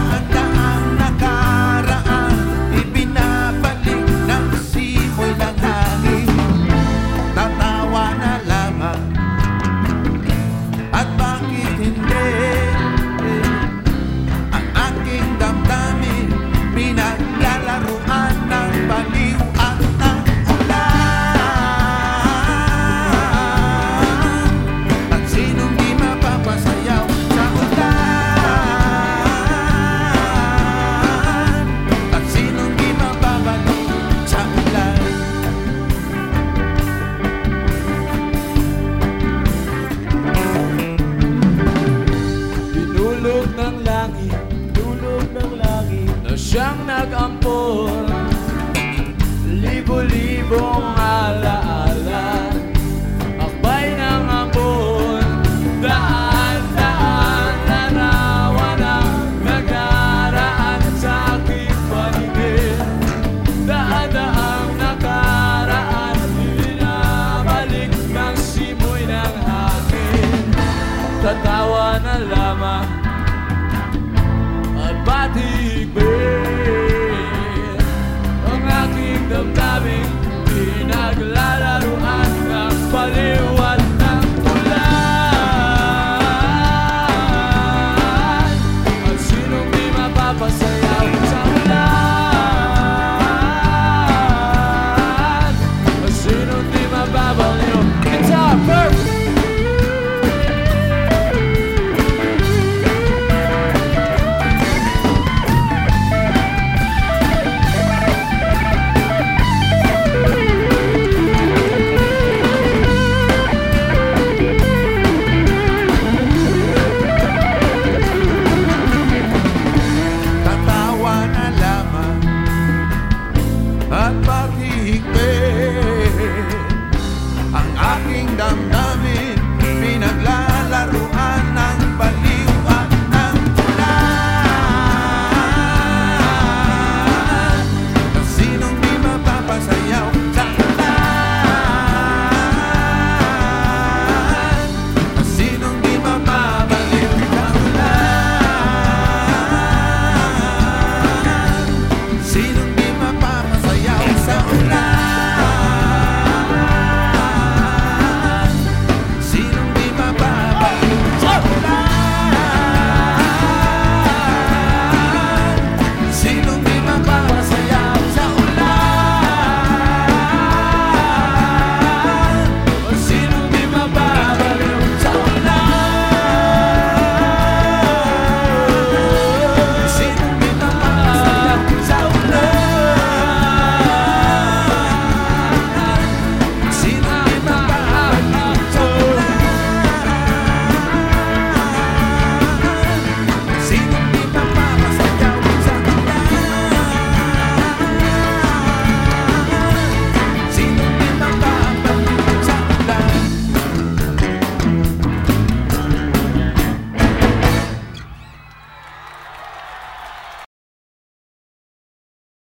I siyang nag-ampon. Libo-libong alaala. Akbay ng ampon. Daan-daan larawan ang nagaraan sa aking paningin. Daan-daang nakaraan Binabalik ng simoy ng hangin. Tatawa na lamang patig Ang aking damdamin Pinaglala